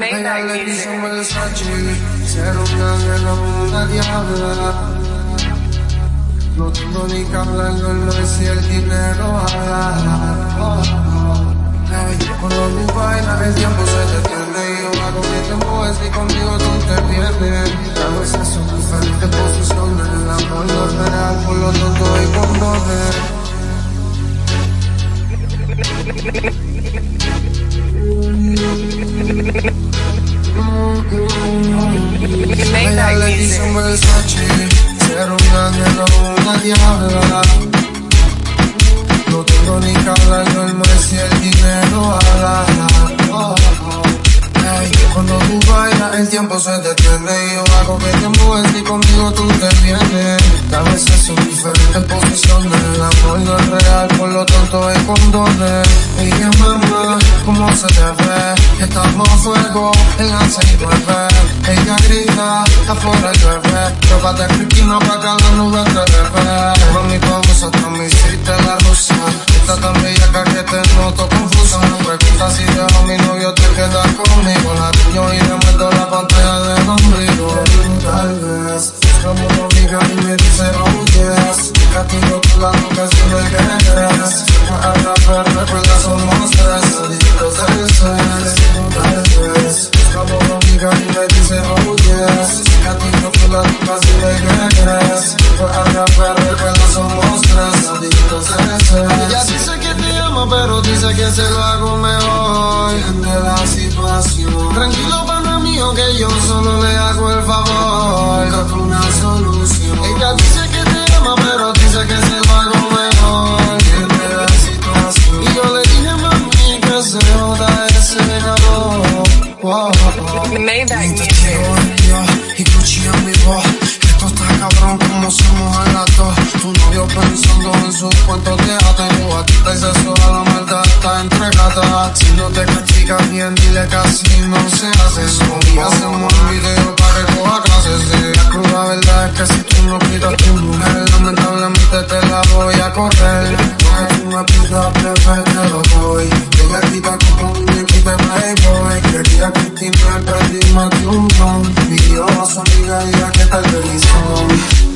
Ella le quiso un Versace, ser un ángel o una diabla. No tengo ni que no es si el dinero habla. Cuando tú bailas el tiempo se detiene y yo hago que te mueves y conmigo tú te pierdes. A veces son diferentes posiciones, el amor es real, por lo tanto hay condones. Ella le dice un Versace, ser un ángel o una diabla. No tengo ni que hablar, no es si el dinero habla. Oh, oh. Hey, cuando tú bailas el tiempo se detiene y yo hago que te mueves y conmigo tú te vienes. A veces son diferentes posiciones, el amor no es real, por lo tanto hay condones. Ella mamá, cómo se te ve, estamos fuego 6 ella grita, afuera llueve. Ropa de no pa' cada nube te bebé. Mami, vamos a mi hiciste la rusa. Está tan bella que te noto confusa. No pregunta si dejo a mi novio, te quedas conmigo. La tuyo y le muerto la pantalla del ombligo. Tal vez, como una amiga y me dice, oh yes. Castigo tu la boca si me quieres. A la perra, recuerda, somos tres. Adictos del ser. Ella dice que te ama pero dice que se lo hago mejor. Entiende la situación. Tranquilo pana mío que yo solo le hago el favor. Busca una solución. Ella dice que te ama pero dice que se lo hago mejor. Entiende la situación. Y yo le dije mami que se joda ese ganador wow. Maybach y Gucci en mi voz. Ateo. Aquí te sexo a la maldad está entregada. Si no te castigas bien, dile que así no se hace. Y hacemos un video para que coja clases. La cruda verdad es que si tú no cuidas tu mujer, lamentablemente te la voy a correr. No es una pizza, bebé, te lo doy. Ella quita con un de Playboy Quería Cristina, perdí más de un don Pidió a su amiga y a que tal televisión